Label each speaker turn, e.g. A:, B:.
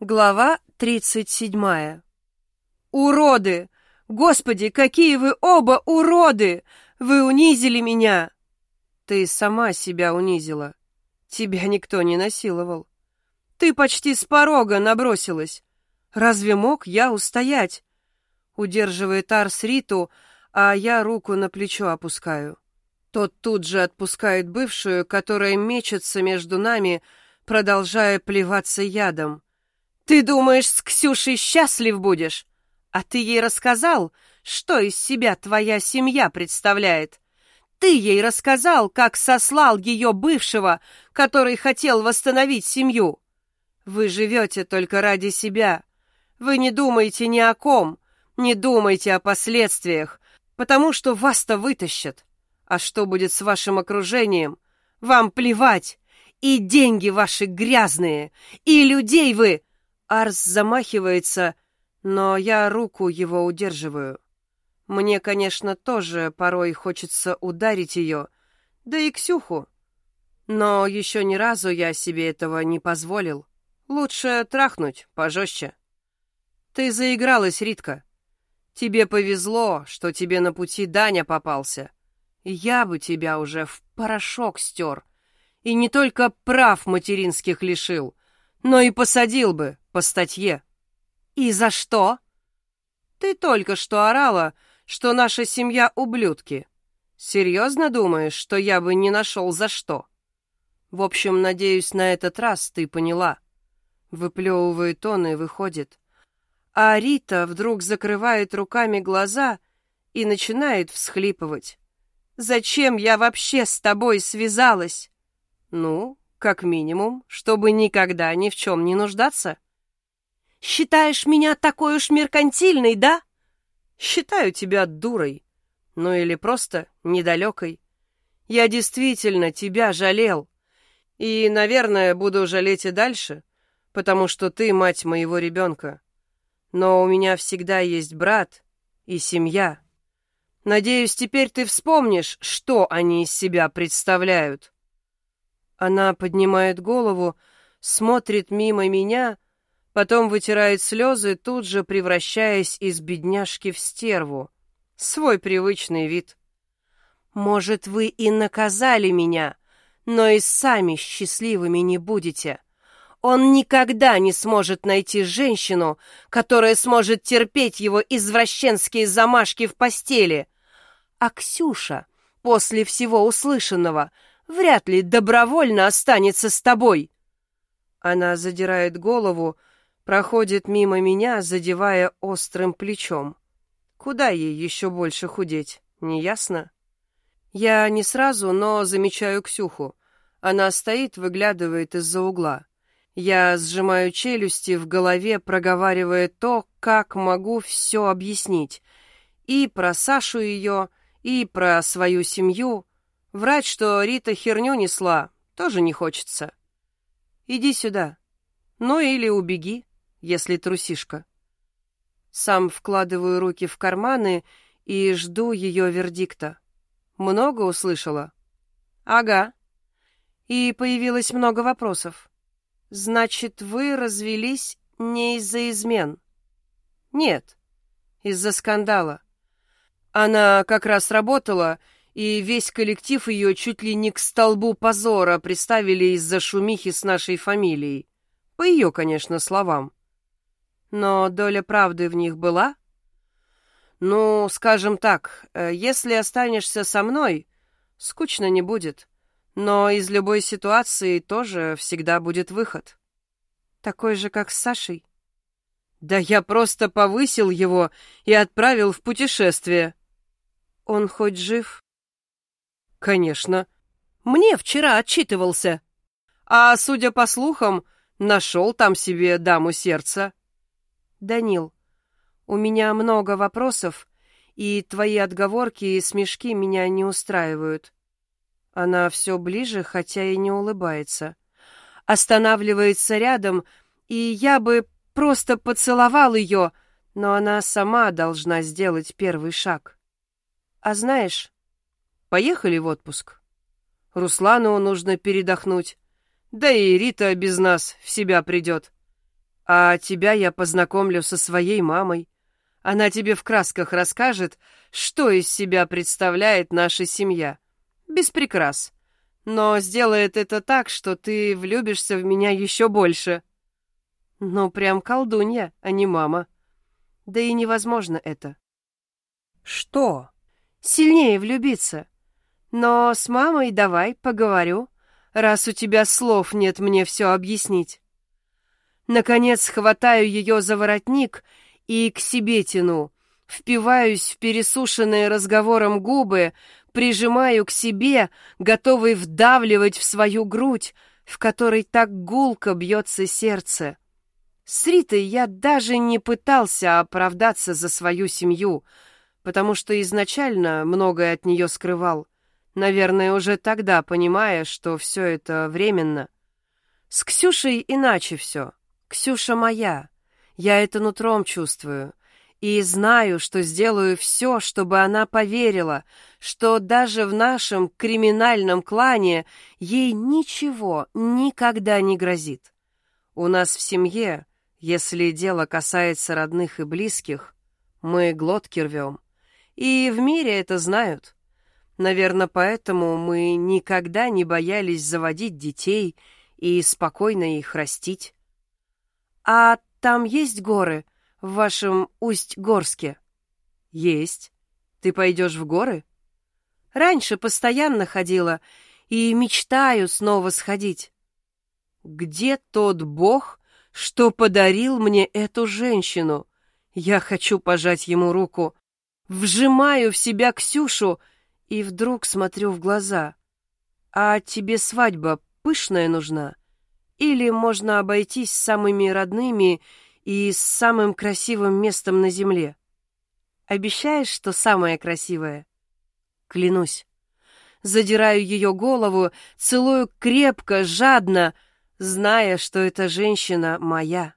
A: Глава тридцать седьмая. «Уроды! Господи, какие вы оба уроды! Вы унизили меня!» «Ты сама себя унизила. Тебя никто не насиловал. Ты почти с порога набросилась. Разве мог я устоять?» Удерживает Арс Риту, а я руку на плечо опускаю. Тот тут же отпускает бывшую, которая мечется между нами, продолжая плеваться ядом. Ты думаешь, с Ксюшей счастлив будешь? А ты ей рассказал, что из себя твоя семья представляет? Ты ей рассказал, как сослал ее бывшего, который хотел восстановить семью. Вы живете только ради себя. Вы не думаете ни о ком, не думайте о последствиях, потому что вас-то вытащат. А что будет с вашим окружением? Вам плевать. И деньги ваши грязные, и людей вы Арс замахивается, но я руку его удерживаю. Мне, конечно, тоже порой хочется ударить ее, да и Ксюху. Но еще ни разу я себе этого не позволил. Лучше трахнуть пожестче. Ты заигралась, Ритка. Тебе повезло, что тебе на пути Даня попался. Я бы тебя уже в порошок стер. И не только прав материнских лишил, но и посадил бы, по статье. И за что? Ты только что орала, что наша семья ублюдки. Серьезно думаешь, что я бы не нашел за что? В общем, надеюсь, на этот раз ты поняла. Выплевывает он и выходит. А Рита вдруг закрывает руками глаза и начинает всхлипывать. «Зачем я вообще с тобой связалась?» «Ну, как минимум, чтобы никогда ни в чем не нуждаться». Считаешь меня такой уж меркантильной, да? Считаю тебя дурой. Ну или просто недалекой. Я действительно тебя жалел. И, наверное, буду жалеть и дальше, потому что ты мать моего ребенка. Но у меня всегда есть брат и семья. Надеюсь, теперь ты вспомнишь, что они из себя представляют. Она поднимает голову, смотрит мимо меня, Потом вытирает слезы, тут же превращаясь из бедняжки в стерву. Свой привычный вид. «Может, вы и наказали меня, но и сами счастливыми не будете. Он никогда не сможет найти женщину, которая сможет терпеть его извращенские замашки в постели. А Ксюша, после всего услышанного, вряд ли добровольно останется с тобой». Она задирает голову, проходит мимо меня, задевая острым плечом. Куда ей еще больше худеть, неясно? Я не сразу, но замечаю Ксюху. Она стоит, выглядывает из-за угла. Я сжимаю челюсти в голове, проговаривая то, как могу все объяснить. И про Сашу ее, и про свою семью. Врать, что Рита херню несла, тоже не хочется. Иди сюда. Ну или убеги если трусишка. Сам вкладываю руки в карманы и жду ее вердикта. Много услышала? Ага. И появилось много вопросов. Значит, вы развелись не из-за измен? Нет, из-за скандала. Она как раз работала, и весь коллектив ее чуть ли не к столбу позора приставили из-за шумихи с нашей фамилией. По ее, конечно, словам. Но доля правды в них была? Ну, скажем так, э, если останешься со мной, скучно не будет. Но из любой ситуации тоже всегда будет выход. Такой же, как с Сашей? Да я просто повысил его и отправил в путешествие. Он хоть жив? Конечно. Мне вчера отчитывался. А, судя по слухам, нашел там себе даму сердца. «Данил, у меня много вопросов, и твои отговорки и смешки меня не устраивают». Она все ближе, хотя и не улыбается. Останавливается рядом, и я бы просто поцеловал ее, но она сама должна сделать первый шаг. А знаешь, поехали в отпуск. Руслану нужно передохнуть, да и Рита без нас в себя придет. А тебя я познакомлю со своей мамой. Она тебе в красках расскажет, что из себя представляет наша семья. Без прикрас. Но сделает это так, что ты влюбишься в меня еще больше. Ну, прям колдунья, а не мама. Да и невозможно это. Что? Сильнее влюбиться. Но с мамой давай поговорю, раз у тебя слов нет мне все объяснить. Наконец хватаю ее за воротник и к себе тяну, впиваюсь в пересушенные разговором губы, прижимаю к себе, готовый вдавливать в свою грудь, в которой так гулко бьется сердце. С Ритой я даже не пытался оправдаться за свою семью, потому что изначально многое от нее скрывал, наверное, уже тогда понимая, что все это временно. С Ксюшей иначе все. Ксюша моя. Я это нутром чувствую. И знаю, что сделаю все, чтобы она поверила, что даже в нашем криминальном клане ей ничего никогда не грозит. У нас в семье, если дело касается родных и близких, мы глотки рвем. И в мире это знают. Наверное, поэтому мы никогда не боялись заводить детей и спокойно их растить. «А там есть горы в вашем Усть-Горске?» «Есть. Ты пойдешь в горы?» «Раньше постоянно ходила и мечтаю снова сходить». «Где тот бог, что подарил мне эту женщину?» Я хочу пожать ему руку. Вжимаю в себя Ксюшу и вдруг смотрю в глаза. «А тебе свадьба пышная нужна?» Или можно обойтись самыми родными и с самым красивым местом на земле. Обещаешь, что самое красивое? Клянусь. Задираю ее голову, целую крепко, жадно, зная, что эта женщина моя.